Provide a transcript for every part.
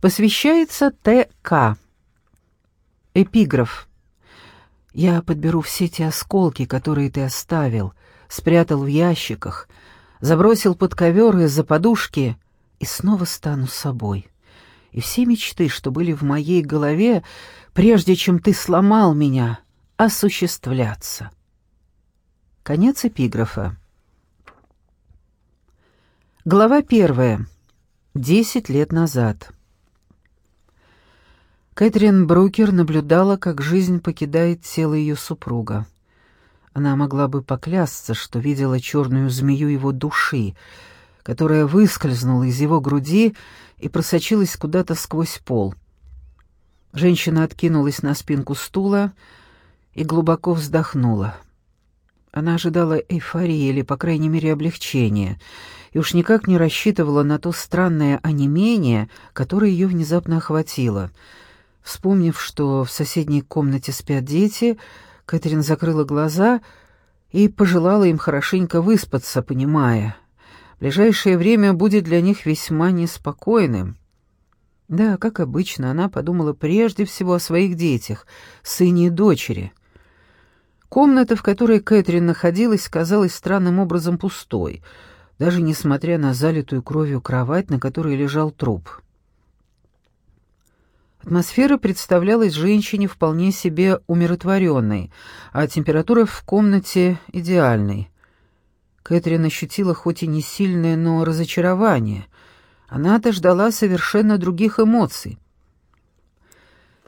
Посвящается Т.К. Эпиграф. «Я подберу все те осколки, которые ты оставил, спрятал в ящиках, забросил под ковер из-за подушки и снова стану собой. И все мечты, что были в моей голове, прежде чем ты сломал меня, осуществляться». Конец эпиграфа. Глава первая. Десять лет назад. Кэтрин Брукер наблюдала, как жизнь покидает тело ее супруга. Она могла бы поклясться, что видела черную змею его души, которая выскользнула из его груди и просочилась куда-то сквозь пол. Женщина откинулась на спинку стула и глубоко вздохнула. Она ожидала эйфории или, по крайней мере, облегчения, и уж никак не рассчитывала на то странное онемение, которое ее внезапно охватило — Вспомнив, что в соседней комнате спят дети, Кэтрин закрыла глаза и пожелала им хорошенько выспаться, понимая, ближайшее время будет для них весьма неспокойным. Да, как обычно, она подумала прежде всего о своих детях, сыне и дочери. Комната, в которой Кэтрин находилась, казалась странным образом пустой, даже несмотря на залитую кровью кровать, на которой лежал труп. Атмосфера представлялась женщине вполне себе умиротворенной, а температура в комнате идеальной. Кэтрин ощутила хоть и не сильное, но разочарование. Она-то ждала совершенно других эмоций.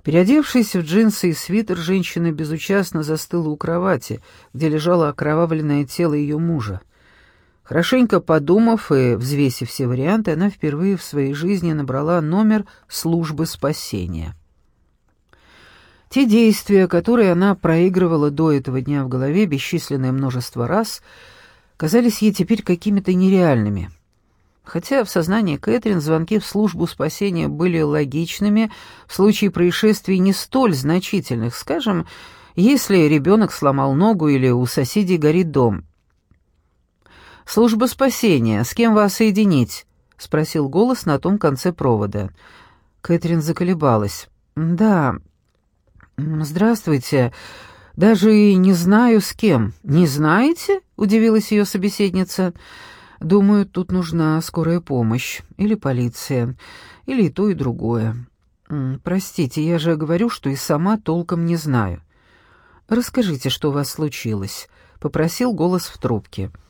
Переодевшись в джинсы и свитер, женщина безучастно застыла у кровати, где лежало окровавленное тело ее мужа. Хорошенько подумав и взвесив все варианты, она впервые в своей жизни набрала номер службы спасения. Те действия, которые она проигрывала до этого дня в голове бесчисленное множество раз, казались ей теперь какими-то нереальными. Хотя в сознании Кэтрин звонки в службу спасения были логичными в случае происшествий не столь значительных, скажем, если ребенок сломал ногу или у соседей горит дом – «Служба спасения. С кем вас соединить?» — спросил голос на том конце провода. Кэтрин заколебалась. «Да. Здравствуйте. Даже и не знаю, с кем. Не знаете?» — удивилась ее собеседница. «Думаю, тут нужна скорая помощь. Или полиция. Или и то, и другое. Простите, я же говорю, что и сама толком не знаю. Расскажите, что у вас случилось», — попросил голос в трубке. «Да».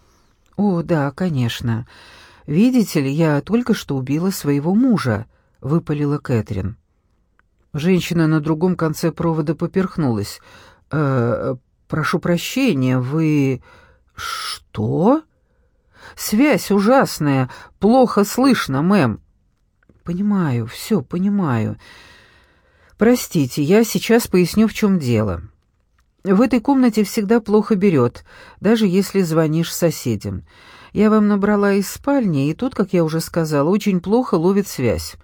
«О, да, конечно. Видите ли, я только что убила своего мужа», — выпалила Кэтрин. Женщина на другом конце провода поперхнулась. «Э, «Прошу прощения, вы...» «Что?» «Связь ужасная, плохо слышно, мэм». «Понимаю, все понимаю. Простите, я сейчас поясню, в чем дело». В этой комнате всегда плохо берет, даже если звонишь соседям. Я вам набрала из спальни, и тут, как я уже сказала, очень плохо ловит связь.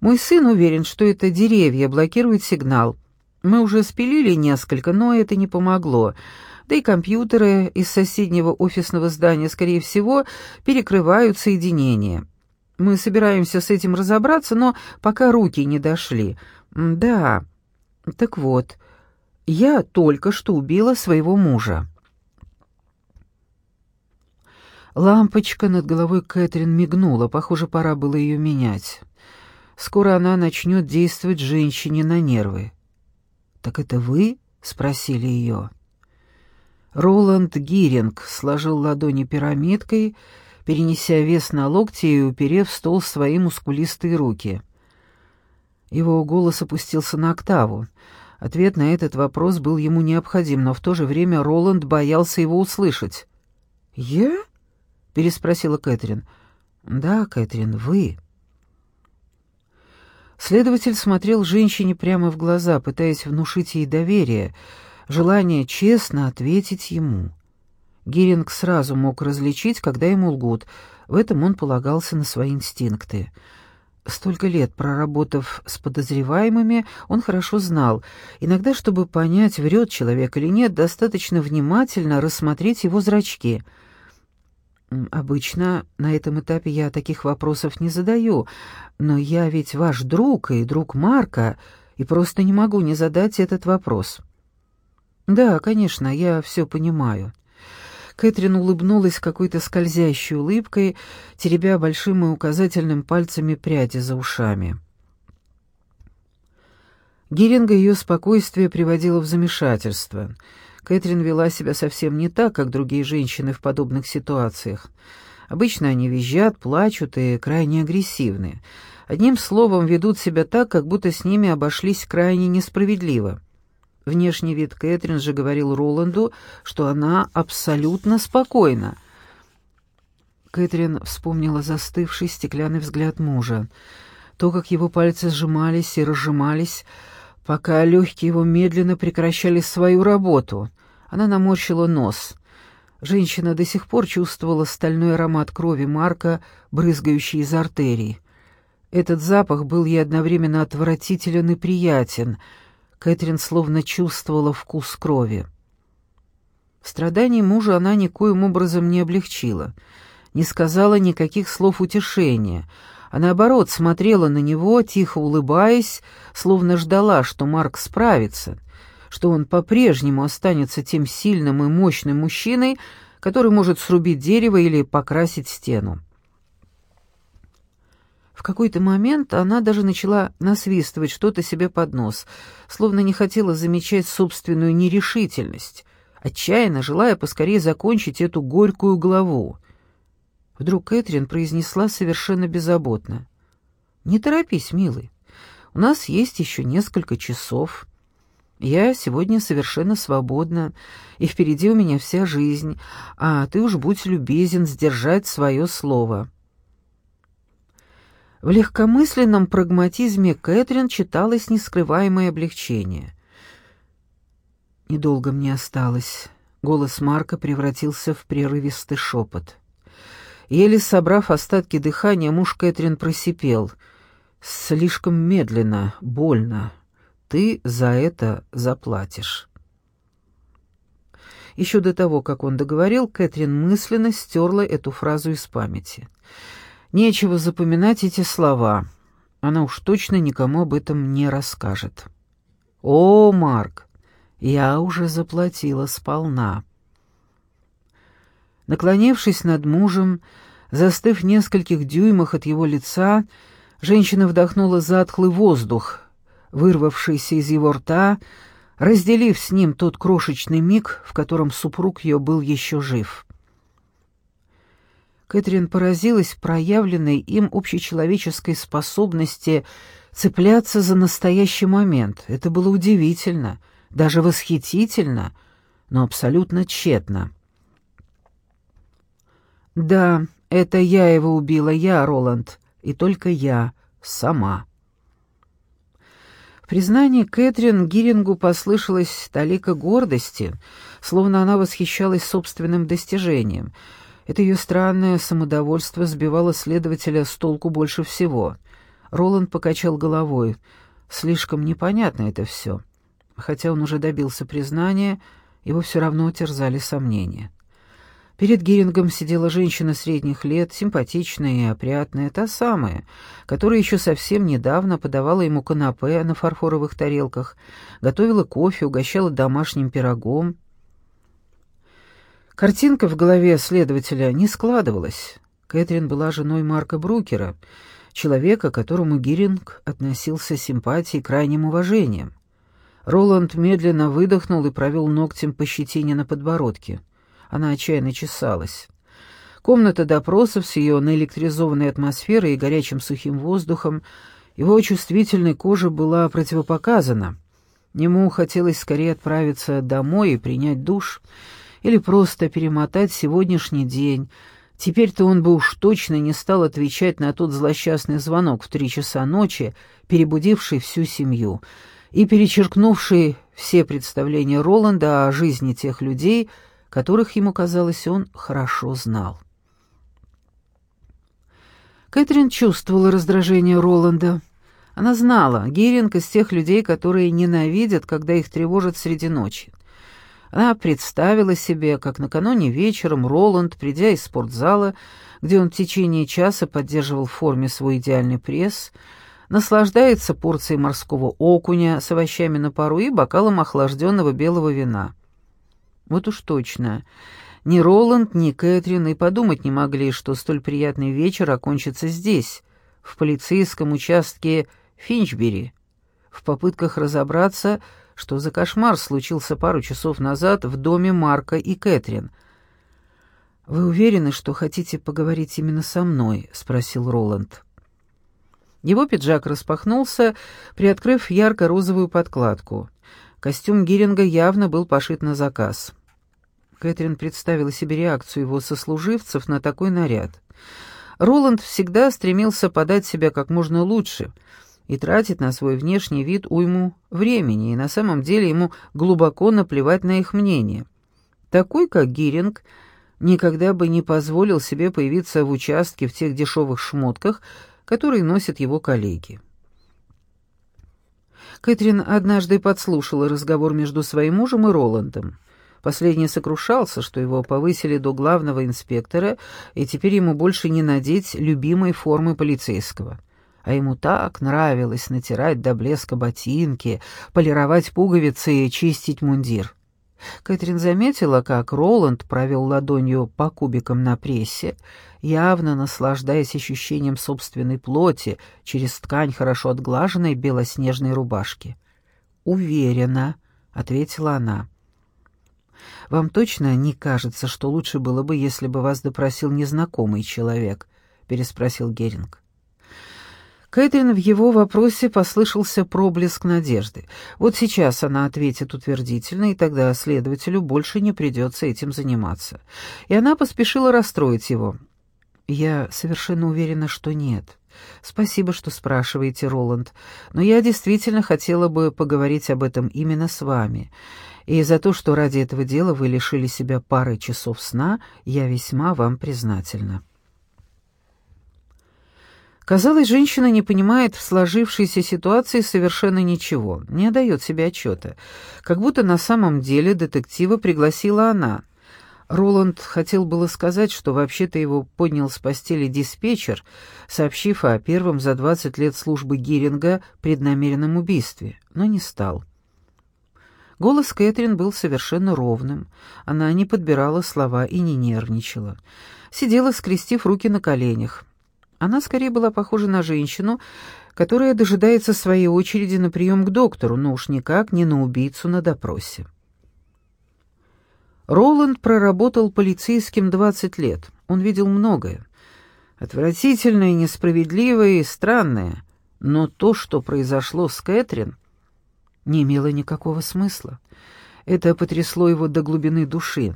Мой сын уверен, что это деревья блокируют сигнал. Мы уже спилили несколько, но это не помогло. Да и компьютеры из соседнего офисного здания, скорее всего, перекрывают соединение. Мы собираемся с этим разобраться, но пока руки не дошли. Да, так вот, я только что убила своего мужа. Лампочка над головой Кэтрин мигнула, похоже, пора было ее менять. Скоро она начнет действовать женщине на нервы. «Так это вы?» — спросили ее. Роланд Гиринг сложил ладони пирамидкой, перенеся вес на локти и уперев стол свои мускулистые руки. Его голос опустился на октаву. Ответ на этот вопрос был ему необходим, но в то же время Роланд боялся его услышать. «Я?» — переспросила Кэтрин. «Да, Кэтрин, вы». Следователь смотрел женщине прямо в глаза, пытаясь внушить ей доверие, желание честно ответить ему. Гиринг сразу мог различить, когда ему лгут, в этом он полагался на свои инстинкты — Столько лет проработав с подозреваемыми, он хорошо знал, иногда, чтобы понять, врет человек или нет, достаточно внимательно рассмотреть его зрачки. Обычно на этом этапе я таких вопросов не задаю, но я ведь ваш друг и друг Марка, и просто не могу не задать этот вопрос. Да, конечно, я все понимаю. Кэтрин улыбнулась какой-то скользящей улыбкой, теребя большим и указательным пальцами пряди за ушами. Геринга ее спокойствие приводило в замешательство — Кэтрин вела себя совсем не так, как другие женщины в подобных ситуациях. Обычно они визжат, плачут и крайне агрессивны. Одним словом, ведут себя так, как будто с ними обошлись крайне несправедливо. Внешний вид Кэтрин же говорил Роланду, что она абсолютно спокойна. Кэтрин вспомнила застывший стеклянный взгляд мужа. То, как его пальцы сжимались и разжимались, Пока легкие его медленно прекращали свою работу, она наморщила нос. Женщина до сих пор чувствовала стальной аромат крови Марка, брызгающий из артерий. Этот запах был ей одновременно отвратителен и приятен. Кэтрин словно чувствовала вкус крови. Страданий мужа она никоим образом не облегчила, не сказала никаких слов утешения — а наоборот смотрела на него, тихо улыбаясь, словно ждала, что Марк справится, что он по-прежнему останется тем сильным и мощным мужчиной, который может срубить дерево или покрасить стену. В какой-то момент она даже начала насвистывать что-то себе под нос, словно не хотела замечать собственную нерешительность, отчаянно желая поскорее закончить эту горькую главу. Вдруг Кэтрин произнесла совершенно беззаботно. «Не торопись, милый. У нас есть еще несколько часов. Я сегодня совершенно свободна, и впереди у меня вся жизнь, а ты уж будь любезен сдержать свое слово». В легкомысленном прагматизме Кэтрин читалось нескрываемое облегчение. «Недолго мне осталось». Голос Марка превратился в прерывистый шепот. Еле собрав остатки дыхания, муж Кэтрин просипел. «Слишком медленно, больно. Ты за это заплатишь». Еще до того, как он договорил, Кэтрин мысленно стерла эту фразу из памяти. Нечего запоминать эти слова. Она уж точно никому об этом не расскажет. «О, Марк, я уже заплатила сполна». Наклонившись над мужем, Застыв в нескольких дюймах от его лица, женщина вдохнула затхлый воздух, вырвавшийся из его рта, разделив с ним тот крошечный миг, в котором супруг ее был еще жив. Кэтрин поразилась проявленной им общечеловеческой способности цепляться за настоящий момент. Это было удивительно, даже восхитительно, но абсолютно тщетно. Да, это я его убила, я, Роланд, и только я, сама. В признании Кэтрин Гирингу послышалась талика гордости, словно она восхищалась собственным достижением. Это ее странное самодовольство сбивало следователя с толку больше всего. Роланд покачал головой. Слишком непонятно это все. Хотя он уже добился признания, его все равно терзали сомнения. Перед Герингом сидела женщина средних лет, симпатичная и опрятная, та самая, которая еще совсем недавно подавала ему канапе на фарфоровых тарелках, готовила кофе, угощала домашним пирогом. Картинка в голове следователя не складывалась. Кэтрин была женой Марка Брукера, человека, к которому Гиринг относился симпатией и крайним уважением. Роланд медленно выдохнул и провел ногтем по щетине на подбородке. Она отчаянно чесалась. Комната допросов с ее наэлектризованной атмосферой и горячим сухим воздухом, его чувствительной коже была противопоказана. Ему хотелось скорее отправиться домой и принять душ, или просто перемотать сегодняшний день. Теперь-то он бы уж точно не стал отвечать на тот злосчастный звонок в три часа ночи, перебудивший всю семью и перечеркнувший все представления Роланда о жизни тех людей, которых, ему казалось, он хорошо знал. Кэтрин чувствовала раздражение Роланда. Она знала, Геринг из тех людей, которые ненавидят, когда их тревожат среди ночи. Она представила себе, как накануне вечером Роланд, придя из спортзала, где он в течение часа поддерживал в форме свой идеальный пресс, наслаждается порцией морского окуня с овощами на пару и бокалом охлажденного белого вина. Вот уж точно. Ни Роланд, ни Кэтрин и подумать не могли, что столь приятный вечер окончится здесь, в полицейском участке Финчбери, в попытках разобраться, что за кошмар случился пару часов назад в доме Марка и Кэтрин. «Вы уверены, что хотите поговорить именно со мной?» — спросил Роланд. Его пиджак распахнулся, приоткрыв ярко-розовую подкладку. Костюм Гиринга явно был пошит на заказ. Кэтрин представила себе реакцию его сослуживцев на такой наряд. Роланд всегда стремился подать себя как можно лучше — и тратит на свой внешний вид уйму времени, и на самом деле ему глубоко наплевать на их мнение. Такой, как Гиринг, никогда бы не позволил себе появиться в участке в тех дешевых шмотках, которые носят его коллеги. Кэтрин однажды подслушала разговор между своим мужем и Роландом. Последний сокрушался, что его повысили до главного инспектора, и теперь ему больше не надеть любимой формы полицейского — а ему так нравилось натирать до блеска ботинки, полировать пуговицы и чистить мундир. Кэтрин заметила, как Роланд провел ладонью по кубикам на прессе, явно наслаждаясь ощущением собственной плоти через ткань хорошо отглаженной белоснежной рубашки. «Уверена», — ответила она. «Вам точно не кажется, что лучше было бы, если бы вас допросил незнакомый человек?» — переспросил Геринг. Кэтрин в его вопросе послышался проблеск надежды. Вот сейчас она ответит утвердительно, и тогда следователю больше не придется этим заниматься. И она поспешила расстроить его. «Я совершенно уверена, что нет. Спасибо, что спрашиваете, Роланд, но я действительно хотела бы поговорить об этом именно с вами. И за то, что ради этого дела вы лишили себя пары часов сна, я весьма вам признательна». Казалось, женщина не понимает в сложившейся ситуации совершенно ничего, не отдает себе отчета. Как будто на самом деле детектива пригласила она. Роланд хотел было сказать, что вообще-то его поднял с постели диспетчер, сообщив о первом за 20 лет службы Гиринга преднамеренном убийстве, но не стал. Голос Кэтрин был совершенно ровным. Она не подбирала слова и не нервничала. Сидела, скрестив руки на коленях. Она скорее была похожа на женщину, которая дожидается своей очереди на прием к доктору, но уж никак не на убийцу на допросе. Роланд проработал полицейским 20 лет. Он видел многое. Отвратительное, несправедливое и странное. Но то, что произошло с Кэтрин, не имело никакого смысла. Это потрясло его до глубины души.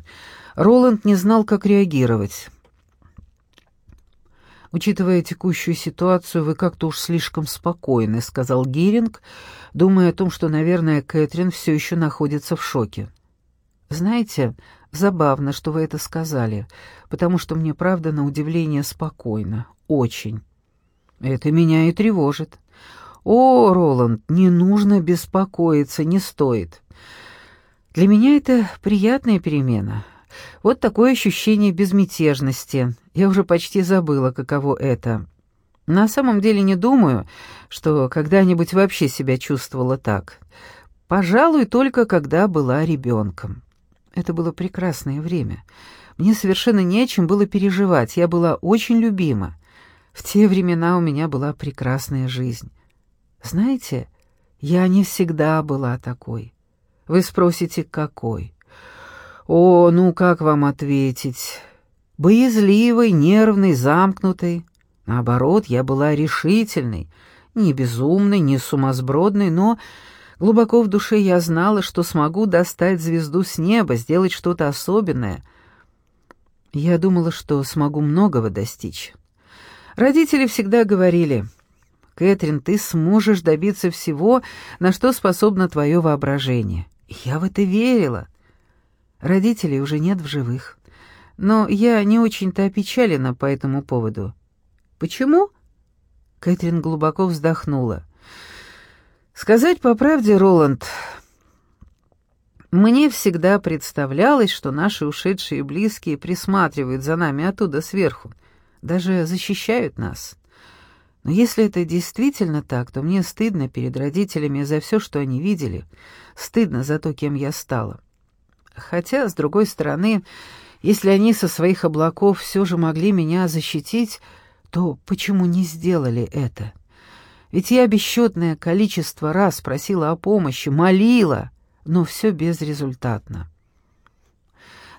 Роланд не знал, как реагировать. «Учитывая текущую ситуацию, вы как-то уж слишком спокойны», — сказал Гиринг, думая о том, что, наверное, Кэтрин все еще находится в шоке. «Знаете, забавно, что вы это сказали, потому что мне, правда, на удивление спокойно. Очень. Это меня и тревожит. О, Роланд, не нужно беспокоиться, не стоит. Для меня это приятная перемена». Вот такое ощущение безмятежности. Я уже почти забыла, каково это. На самом деле не думаю, что когда-нибудь вообще себя чувствовала так. Пожалуй, только когда была ребенком. Это было прекрасное время. Мне совершенно не о чем было переживать, я была очень любима. В те времена у меня была прекрасная жизнь. Знаете, я не всегда была такой. Вы спросите, какой? О, ну как вам ответить? Боязливой, нервной, замкнутой. Наоборот, я была решительной, не безумной, не сумасбродной, но глубоко в душе я знала, что смогу достать звезду с неба, сделать что-то особенное. Я думала, что смогу многого достичь. Родители всегда говорили, «Кэтрин, ты сможешь добиться всего, на что способно твое воображение». Я в это верила. Родителей уже нет в живых. Но я не очень-то опечалена по этому поводу. Почему? Кэтрин глубоко вздохнула. Сказать по правде, Роланд, Мне всегда представлялось, что наши ушедшие близкие присматривают за нами оттуда сверху, даже защищают нас. Но если это действительно так, то мне стыдно перед родителями за все, что они видели, стыдно за то, кем я стала. Хотя, с другой стороны, если они со своих облаков все же могли меня защитить, то почему не сделали это? Ведь я бесчетное количество раз просила о помощи, молила, но все безрезультатно.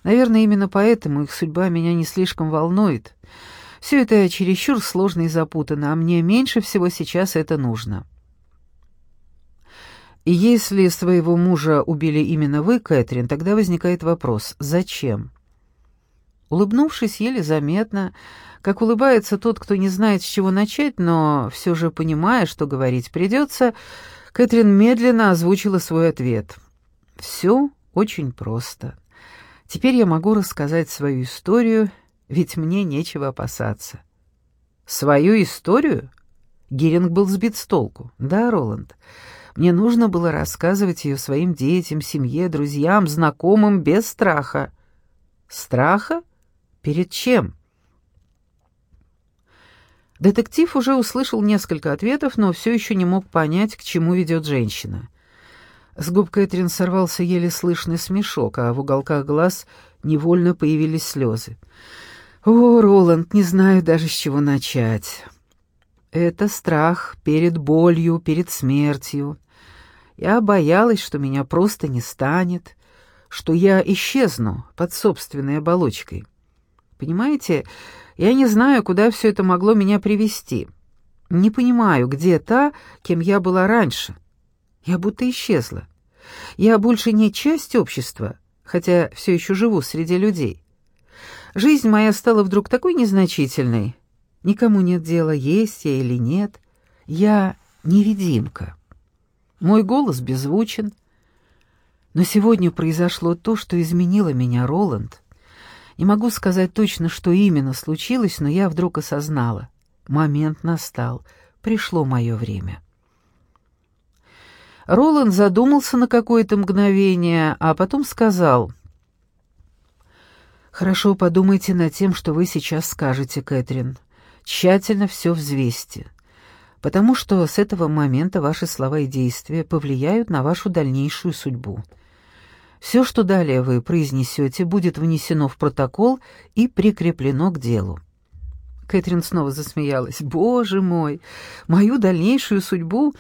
Наверное, именно поэтому их судьба меня не слишком волнует. Все это чересчур сложно и запутанно, а мне меньше всего сейчас это нужно. Если своего мужа убили именно вы, Кэтрин, тогда возникает вопрос «Зачем?». Улыбнувшись еле заметно, как улыбается тот, кто не знает, с чего начать, но все же понимая, что говорить придется, Кэтрин медленно озвучила свой ответ. «Все очень просто. Теперь я могу рассказать свою историю, ведь мне нечего опасаться». «Свою историю?» Геринг был сбит с толку. «Да, Роланд, мне нужно было рассказывать ее своим детям, семье, друзьям, знакомым без страха». «Страха? Перед чем?» Детектив уже услышал несколько ответов, но все еще не мог понять, к чему ведет женщина. С губ Кэтрин сорвался еле слышный смешок, а в уголках глаз невольно появились слезы. «О, Роланд, не знаю даже с чего начать. Это страх перед болью, перед смертью. Я боялась, что меня просто не станет, что я исчезну под собственной оболочкой. Понимаете, я не знаю, куда все это могло меня привести. Не понимаю, где та, кем я была раньше. Я будто исчезла. Я больше не часть общества, хотя все еще живу среди людей. Жизнь моя стала вдруг такой незначительной. Никому нет дела, есть я или нет. Я невидимка. Мой голос беззвучен. Но сегодня произошло то, что изменило меня, Роланд. Не могу сказать точно, что именно случилось, но я вдруг осознала. Момент настал. Пришло мое время. Роланд задумался на какое-то мгновение, а потом сказал. «Хорошо подумайте над тем, что вы сейчас скажете, Кэтрин. Тщательно все взвесьте, потому что с этого момента ваши слова и действия повлияют на вашу дальнейшую судьбу». Все, что далее вы произнесете, будет внесено в протокол и прикреплено к делу». Кэтрин снова засмеялась. «Боже мой! Мою дальнейшую судьбу...»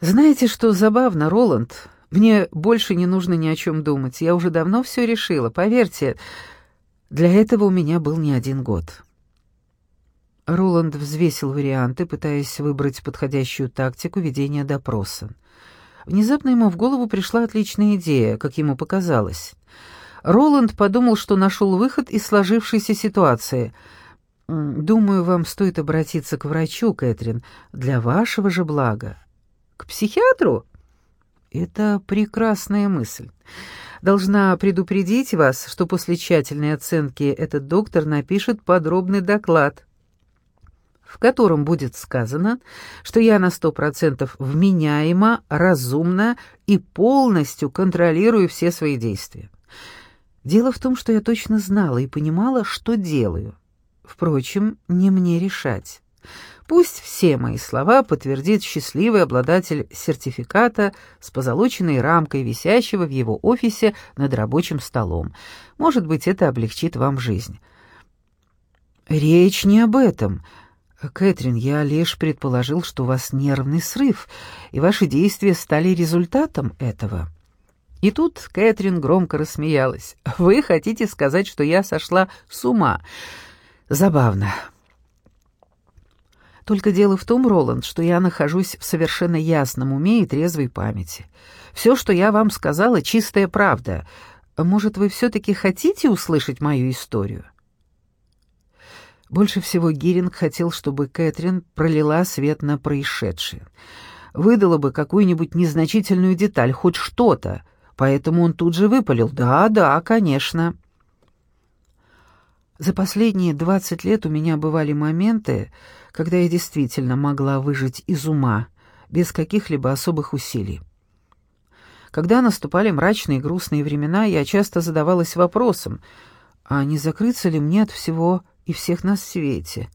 «Знаете, что забавно, Роланд? Мне больше не нужно ни о чем думать. Я уже давно все решила. Поверьте, для этого у меня был не один год». Роланд взвесил варианты, пытаясь выбрать подходящую тактику ведения допроса. Внезапно ему в голову пришла отличная идея, как ему показалось. Роланд подумал, что нашел выход из сложившейся ситуации. «Думаю, вам стоит обратиться к врачу, Кэтрин, для вашего же блага». «К психиатру?» «Это прекрасная мысль. Должна предупредить вас, что после тщательной оценки этот доктор напишет подробный доклад» в котором будет сказано, что я на сто процентов вменяема, разумна и полностью контролирую все свои действия. Дело в том, что я точно знала и понимала, что делаю. Впрочем, не мне решать. Пусть все мои слова подтвердит счастливый обладатель сертификата с позолоченной рамкой, висящего в его офисе над рабочим столом. Может быть, это облегчит вам жизнь. «Речь не об этом», «Кэтрин, я лишь предположил, что у вас нервный срыв, и ваши действия стали результатом этого». И тут Кэтрин громко рассмеялась. «Вы хотите сказать, что я сошла с ума?» «Забавно». «Только дело в том, Роланд, что я нахожусь в совершенно ясном уме и трезвой памяти. Все, что я вам сказала, чистая правда. Может, вы все-таки хотите услышать мою историю?» Больше всего Гиринг хотел, чтобы Кэтрин пролила свет на происшедшее. Выдала бы какую-нибудь незначительную деталь, хоть что-то, поэтому он тут же выпалил «Да, да, конечно». За последние двадцать лет у меня бывали моменты, когда я действительно могла выжить из ума, без каких-либо особых усилий. Когда наступали мрачные и грустные времена, я часто задавалась вопросом, а не закрыться ли мне от всего и всех на свете?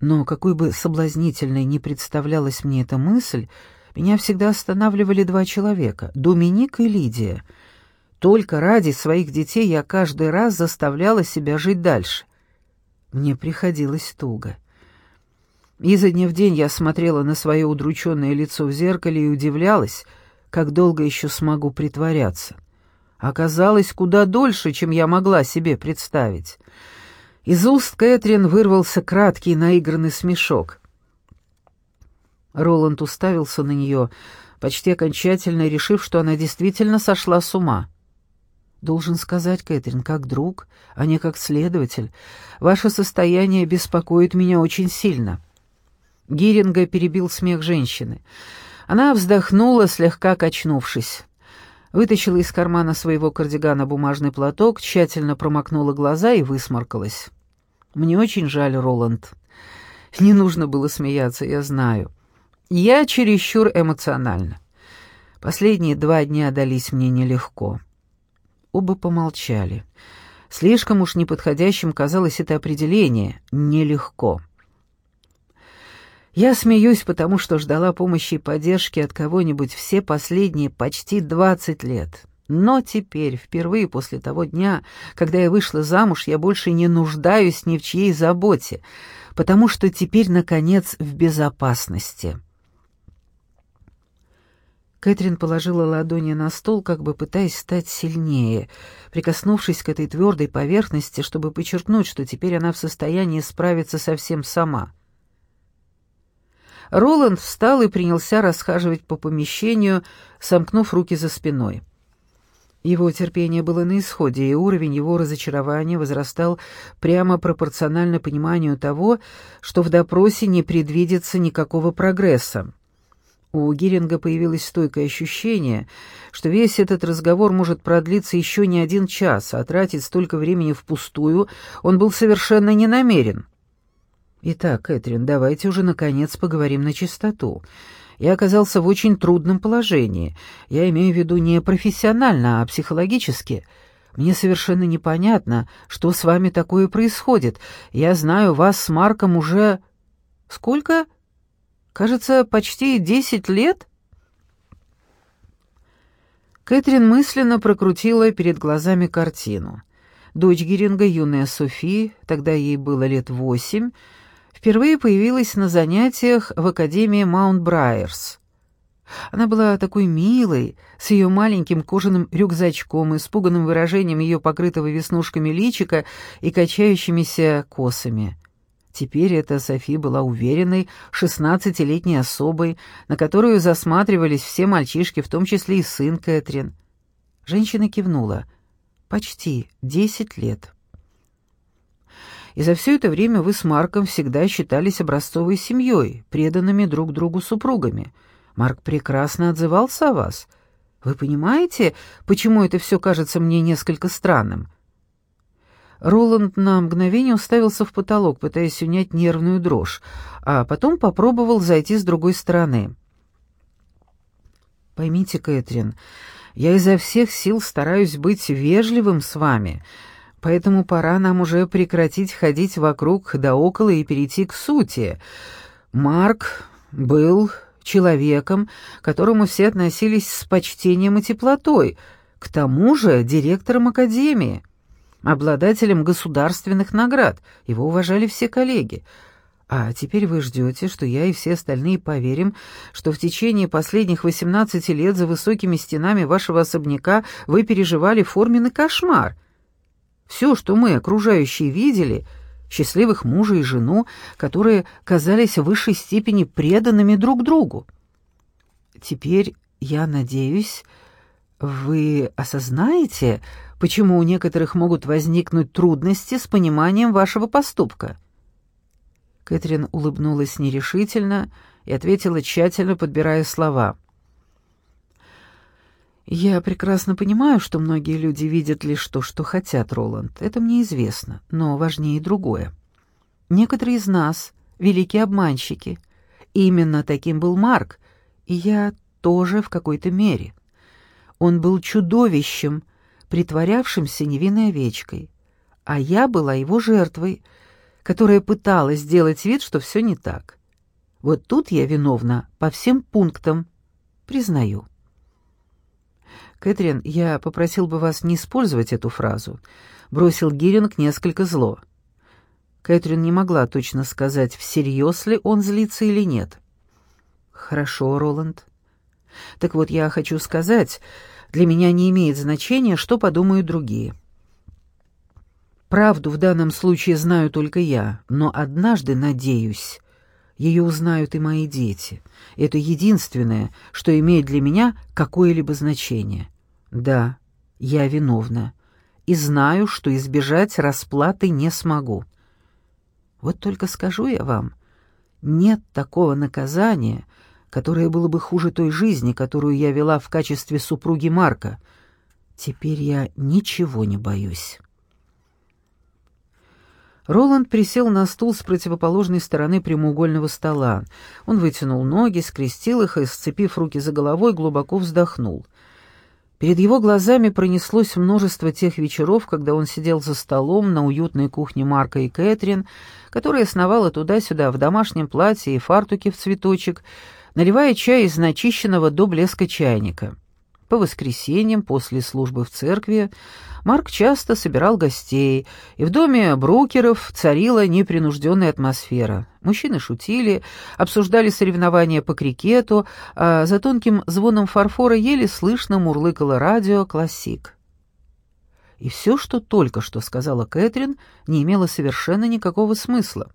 Но какой бы соблазнительной ни представлялась мне эта мысль, меня всегда останавливали два человека — Доминик и Лидия. Только ради своих детей я каждый раз заставляла себя жить дальше. Мне приходилось туго. Изо дня в день я смотрела на свое удрученное лицо в зеркале и удивлялась, как долго еще смогу притворяться. Оказалось, куда дольше, чем я могла себе представить. Из уст Кэтрин вырвался краткий наигранный смешок. Роланд уставился на нее, почти окончательно решив, что она действительно сошла с ума. «Должен сказать, Кэтрин, как друг, а не как следователь, ваше состояние беспокоит меня очень сильно». Гиринга перебил смех женщины. Она вздохнула, слегка качнувшись. Вытащила из кармана своего кардигана бумажный платок, тщательно промокнула глаза и высморкалась. «Мне очень жаль, Роланд. Не нужно было смеяться, я знаю. Я чересчур эмоциональна. Последние два дня дались мне нелегко». Оба помолчали. Слишком уж неподходящим казалось это определение «нелегко». Я смеюсь, потому что ждала помощи и поддержки от кого-нибудь все последние почти двадцать лет. Но теперь, впервые после того дня, когда я вышла замуж, я больше не нуждаюсь ни в чьей заботе, потому что теперь, наконец, в безопасности. Кэтрин положила ладони на стол, как бы пытаясь стать сильнее, прикоснувшись к этой твердой поверхности, чтобы подчеркнуть, что теперь она в состоянии справиться совсем сама. Роланд встал и принялся расхаживать по помещению, сомкнув руки за спиной. Его терпение было на исходе, и уровень его разочарования возрастал прямо пропорционально пониманию того, что в допросе не предвидится никакого прогресса. У Гиринга появилось стойкое ощущение, что весь этот разговор может продлиться еще не один час, а тратить столько времени впустую он был совершенно не намерен. «Итак, Кэтрин, давайте уже, наконец, поговорим на чистоту. Я оказался в очень трудном положении. Я имею в виду не профессионально, а психологически. Мне совершенно непонятно, что с вами такое происходит. Я знаю вас с Марком уже... Сколько? Кажется, почти десять лет?» Кэтрин мысленно прокрутила перед глазами картину. Дочь Геринга, юная Софи, тогда ей было лет восемь, впервые появилась на занятиях в Академии Маунт-Брайерс. Она была такой милой, с ее маленьким кожаным рюкзачком, испуганным выражением ее покрытого веснушками личика и качающимися косами. Теперь эта Софи была уверенной, шестнадцатилетней особой, на которую засматривались все мальчишки, в том числе и сын Кэтрин. Женщина кивнула. «Почти десять лет» и за все это время вы с Марком всегда считались образцовой семьей, преданными друг другу супругами. Марк прекрасно отзывался о вас. Вы понимаете, почему это все кажется мне несколько странным?» Роланд на мгновение уставился в потолок, пытаясь унять нервную дрожь, а потом попробовал зайти с другой стороны. «Поймите, Кэтрин, я изо всех сил стараюсь быть вежливым с вами», Поэтому пора нам уже прекратить ходить вокруг да около и перейти к сути. Марк был человеком, к которому все относились с почтением и теплотой, к тому же директором академии, обладателем государственных наград, его уважали все коллеги. А теперь вы ждете, что я и все остальные поверим, что в течение последних 18 лет за высокими стенами вашего особняка вы переживали форменный кошмар — все, что мы, окружающие, видели, счастливых мужа и жену, которые казались в высшей степени преданными друг другу. Теперь, я надеюсь, вы осознаете, почему у некоторых могут возникнуть трудности с пониманием вашего поступка. Кэтрин улыбнулась нерешительно и ответила, тщательно подбирая слова. «Я прекрасно понимаю, что многие люди видят лишь то, что хотят, Роланд. Это мне известно, но важнее другое. Некоторые из нас — великие обманщики. Именно таким был Марк, и я тоже в какой-то мере. Он был чудовищем, притворявшимся невинной овечкой, а я была его жертвой, которая пыталась сделать вид, что все не так. Вот тут я виновна по всем пунктам, признаю. Кэтрин, я попросил бы вас не использовать эту фразу, бросил Гиринг несколько зло. Кэтрин не могла точно сказать, всерьез ли он злится или нет. «Хорошо, Роланд. Так вот, я хочу сказать, для меня не имеет значения, что подумают другие. Правду в данном случае знаю только я, но однажды, надеюсь, ее узнают и мои дети. Это единственное, что имеет для меня какое-либо значение. Да, я виновна, и знаю, что избежать расплаты не смогу. Вот только скажу я вам, нет такого наказания, которое было бы хуже той жизни, которую я вела в качестве супруги Марка. Теперь я ничего не боюсь». Роланд присел на стул с противоположной стороны прямоугольного стола. Он вытянул ноги, скрестил их и, сцепив руки за головой, глубоко вздохнул. Перед его глазами пронеслось множество тех вечеров, когда он сидел за столом на уютной кухне Марка и Кэтрин, которая сновала туда-сюда в домашнем платье и фартуке в цветочек, наливая чай из начищенного до блеска чайника. По воскресеньям после службы в церкви Марк часто собирал гостей, и в доме Брукеров царила непринужденная атмосфера. Мужчины шутили, обсуждали соревнования по крикету, а за тонким звоном фарфора еле слышно мурлыкало радио «Классик». И все, что только что сказала Кэтрин, не имело совершенно никакого смысла.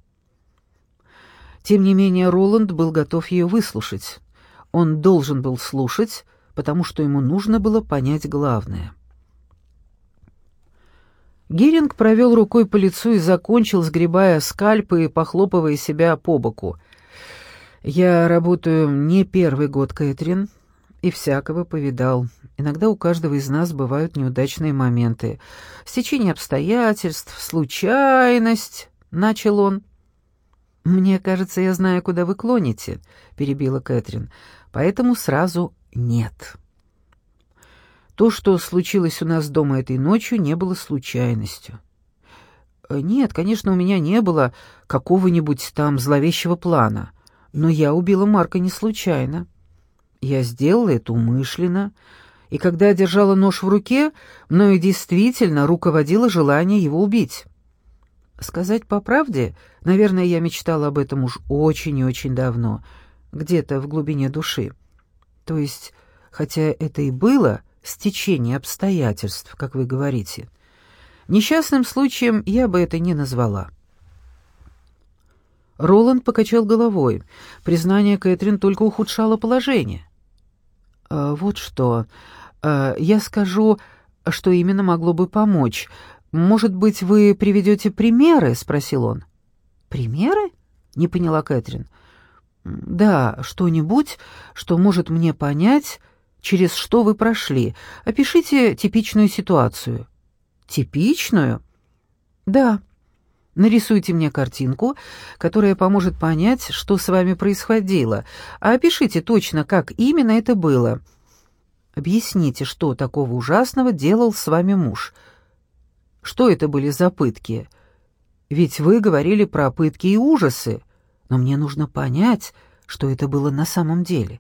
Тем не менее, Роланд был готов ее выслушать. Он должен был слушать, потому что ему нужно было понять главное. Геринг провел рукой по лицу и закончил, сгребая скальпы и похлопывая себя по боку. «Я работаю не первый год, Кэтрин, и всякого повидал. Иногда у каждого из нас бывают неудачные моменты. Стечение обстоятельств, случайность», — начал он. «Мне кажется, я знаю, куда вы клоните», — перебила Кэтрин. «Поэтому сразу нет. То, что случилось у нас дома этой ночью, не было случайностью. Э, нет, конечно, у меня не было какого-нибудь там зловещего плана, но я убила Марка не случайно. Я сделала это умышленно, и когда держала нож в руке, мною действительно руководило желание его убить. Сказать по правде, наверное, я мечтала об этом уж очень и очень давно, где-то в глубине души. То есть, хотя это и было стечение обстоятельств, как вы говорите, несчастным случаем я бы это не назвала. Роланд покачал головой. Признание Кэтрин только ухудшало положение. «А, «Вот что. А, я скажу, что именно могло бы помочь. Может быть, вы приведете примеры?» — спросил он. «Примеры?» — не поняла Кэтрин. Да, что-нибудь, что может мне понять, через что вы прошли. Опишите типичную ситуацию. Типичную? Да. Нарисуйте мне картинку, которая поможет понять, что с вами происходило, а опишите точно, как именно это было. Объясните, что такого ужасного делал с вами муж. Что это были за пытки? Ведь вы говорили про пытки и ужасы но мне нужно понять, что это было на самом деле.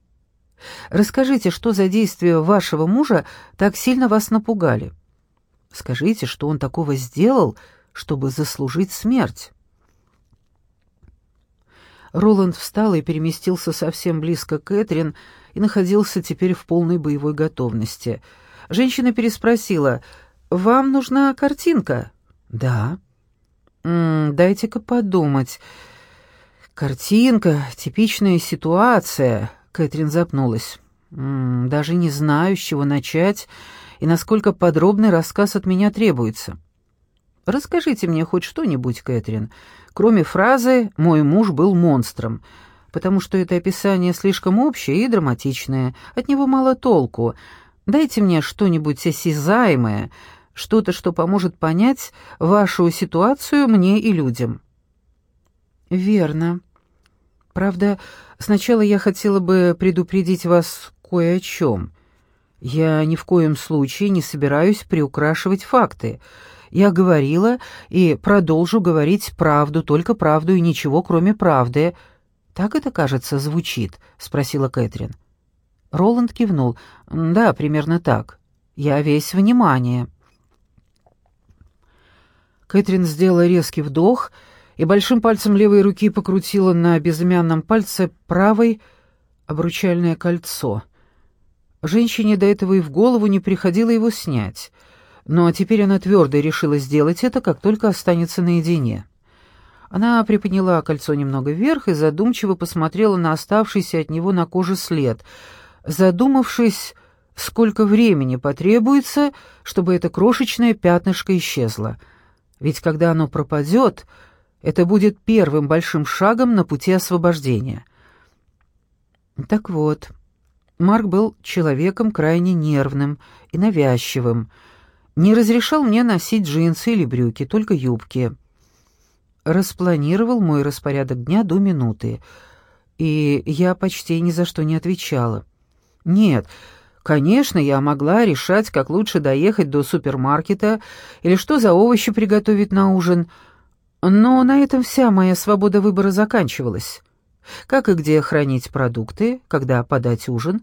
Расскажите, что за действия вашего мужа так сильно вас напугали? Скажите, что он такого сделал, чтобы заслужить смерть?» Роланд встал и переместился совсем близко к Кэтрин и находился теперь в полной боевой готовности. Женщина переспросила, «Вам нужна картинка?» «Да». «Дайте-ка подумать. «Картинка, типичная ситуация», — Кэтрин запнулась. «М -м, «Даже не знаю, с чего начать и насколько подробный рассказ от меня требуется». «Расскажите мне хоть что-нибудь, Кэтрин, кроме фразы «мой муж был монстром», потому что это описание слишком общее и драматичное, от него мало толку. Дайте мне что-нибудь осязаемое, что-то, что поможет понять вашу ситуацию мне и людям». «Верно. Правда, сначала я хотела бы предупредить вас кое о чем. Я ни в коем случае не собираюсь приукрашивать факты. Я говорила и продолжу говорить правду, только правду и ничего, кроме правды. Так это, кажется, звучит, спросила Кэтрин. Роланд кивнул. Да, примерно так. Я весь внимание. Кэтрин сделала резкий вдох и большим пальцем левой руки покрутила на безымянном пальце правой обручальное кольцо. Женщине до этого и в голову не приходило его снять, но теперь она твердо решила сделать это, как только останется наедине. Она приподняла кольцо немного вверх и задумчиво посмотрела на оставшийся от него на коже след, задумавшись, сколько времени потребуется, чтобы это крошечное пятнышко исчезло — ведь когда оно пропадет, это будет первым большим шагом на пути освобождения. Так вот, Марк был человеком крайне нервным и навязчивым. Не разрешал мне носить джинсы или брюки, только юбки. Распланировал мой распорядок дня до минуты, и я почти ни за что не отвечала. Нет, Конечно, я могла решать, как лучше доехать до супермаркета или что за овощи приготовить на ужин, но на этом вся моя свобода выбора заканчивалась. Как и где хранить продукты, когда подать ужин,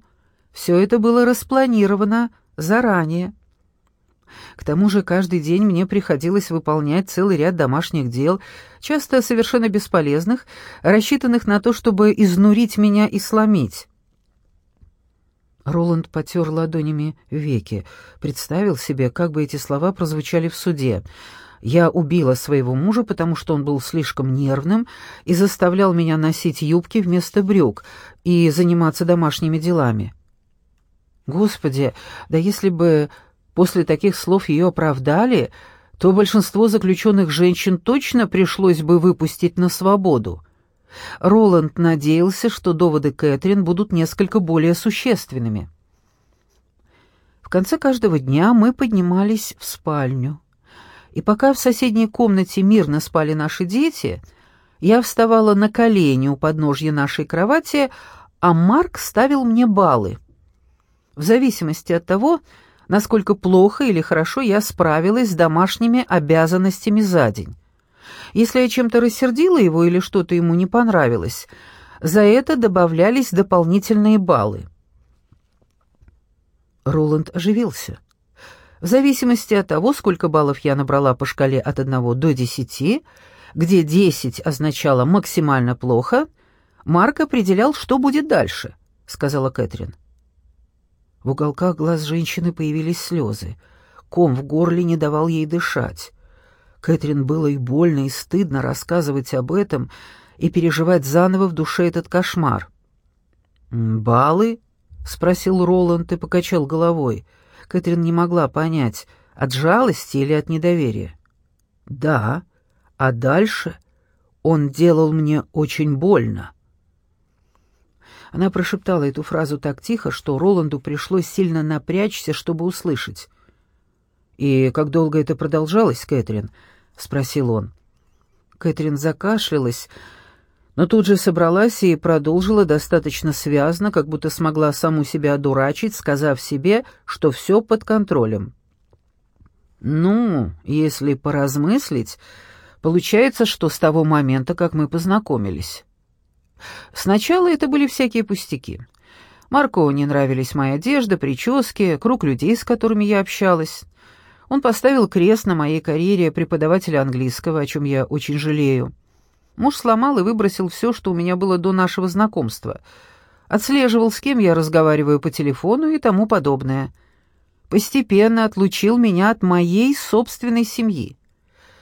все это было распланировано заранее. К тому же каждый день мне приходилось выполнять целый ряд домашних дел, часто совершенно бесполезных, рассчитанных на то, чтобы изнурить меня и сломить. Роланд потер ладонями веки, представил себе, как бы эти слова прозвучали в суде. «Я убила своего мужа, потому что он был слишком нервным и заставлял меня носить юбки вместо брюк и заниматься домашними делами». Господи, да если бы после таких слов ее оправдали, то большинство заключенных женщин точно пришлось бы выпустить на свободу. Роланд надеялся, что доводы Кэтрин будут несколько более существенными. В конце каждого дня мы поднимались в спальню. И пока в соседней комнате мирно спали наши дети, я вставала на колени у подножья нашей кровати, а Марк ставил мне баллы. В зависимости от того, насколько плохо или хорошо я справилась с домашними обязанностями за день. Если я чем-то рассердила его или что-то ему не понравилось, за это добавлялись дополнительные баллы. Роланд оживился. В зависимости от того, сколько баллов я набрала по шкале от 1 до 10, где 10 означало максимально плохо, Марк определял, что будет дальше, сказала Кэтрин. В уголках глаз женщины появились слезы. Ком в горле не давал ей дышать. Кэтрин было и больно, и стыдно рассказывать об этом и переживать заново в душе этот кошмар. «Баллы?» — спросил Роланд и покачал головой. Кэтрин не могла понять, от жалости или от недоверия. «Да, а дальше он делал мне очень больно». Она прошептала эту фразу так тихо, что Роланду пришлось сильно напрячься, чтобы услышать. «И как долго это продолжалось, Кэтрин?» — спросил он. Кэтрин закашлялась, но тут же собралась и продолжила достаточно связно, как будто смогла саму себя одурачить, сказав себе, что все под контролем. «Ну, если поразмыслить, получается, что с того момента, как мы познакомились. Сначала это были всякие пустяки. Марко не нравились моя одежда, прически, круг людей, с которыми я общалась. Он поставил крест на моей карьере преподавателя английского, о чем я очень жалею. Муж сломал и выбросил все, что у меня было до нашего знакомства. Отслеживал, с кем я разговариваю по телефону и тому подобное. Постепенно отлучил меня от моей собственной семьи.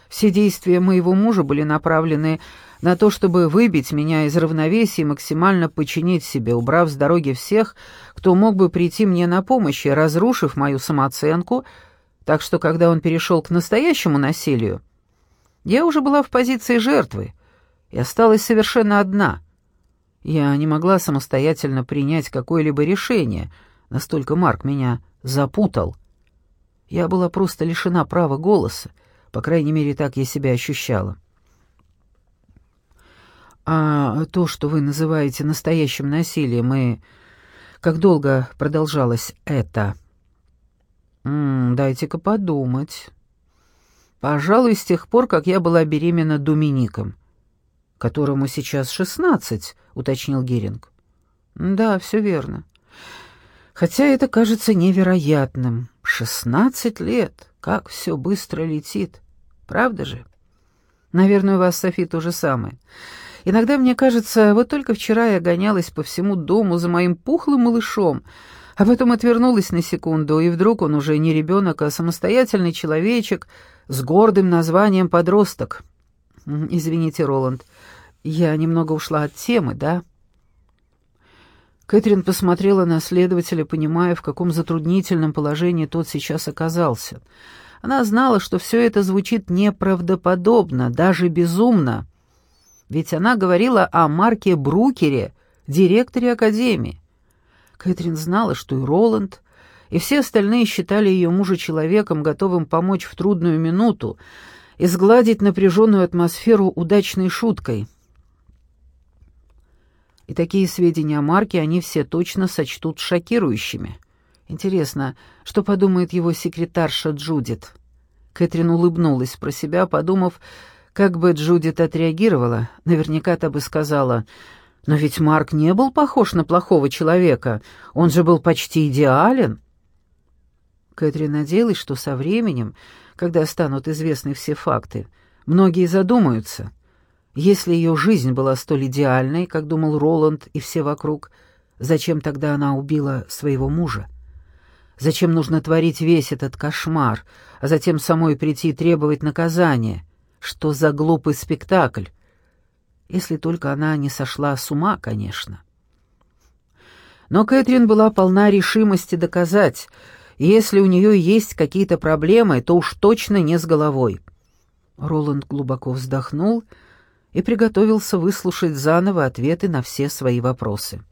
Все действия моего мужа были направлены на то, чтобы выбить меня из равновесия и максимально подчинить себе, убрав с дороги всех, кто мог бы прийти мне на помощь разрушив мою самооценку — так что, когда он перешел к настоящему насилию, я уже была в позиции жертвы и осталась совершенно одна. Я не могла самостоятельно принять какое-либо решение, настолько Марк меня запутал. Я была просто лишена права голоса, по крайней мере, так я себя ощущала. А то, что вы называете настоящим насилием, и как долго продолжалось это? «Дайте-ка подумать. Пожалуй, с тех пор, как я была беременна Домиником, которому сейчас шестнадцать», — уточнил Геринг. «Да, все верно. Хотя это кажется невероятным. Шестнадцать лет, как все быстро летит. Правда же? Наверное, у вас, Софи, то же самое. Иногда мне кажется, вот только вчера я гонялась по всему дому за моим пухлым малышом, а потом отвернулась на секунду, и вдруг он уже не ребенок, а самостоятельный человечек с гордым названием «подросток». Извините, Роланд, я немного ушла от темы, да?» Кэтрин посмотрела на следователя, понимая, в каком затруднительном положении тот сейчас оказался. Она знала, что все это звучит неправдоподобно, даже безумно. Ведь она говорила о Марке Брукере, директоре Академии. Кэтрин знала, что и Роланд, и все остальные считали ее мужа человеком, готовым помочь в трудную минуту и сгладить напряженную атмосферу удачной шуткой. И такие сведения о Марке они все точно сочтут шокирующими. Интересно, что подумает его секретарша Джудит? Кэтрин улыбнулась про себя, подумав, как бы Джудит отреагировала. Наверняка та бы сказала, «Но ведь Марк не был похож на плохого человека, он же был почти идеален». Кэтрин надеялась, что со временем, когда станут известны все факты, многие задумаются — если ее жизнь была столь идеальной, как думал Роланд и все вокруг, зачем тогда она убила своего мужа? Зачем нужно творить весь этот кошмар, а затем самой прийти и требовать наказания? Что за глупый спектакль? Если только она не сошла с ума, конечно. Но Кэтрин была полна решимости доказать, если у нее есть какие-то проблемы, то уж точно не с головой. Роланд глубоко вздохнул и приготовился выслушать заново ответы на все свои вопросы.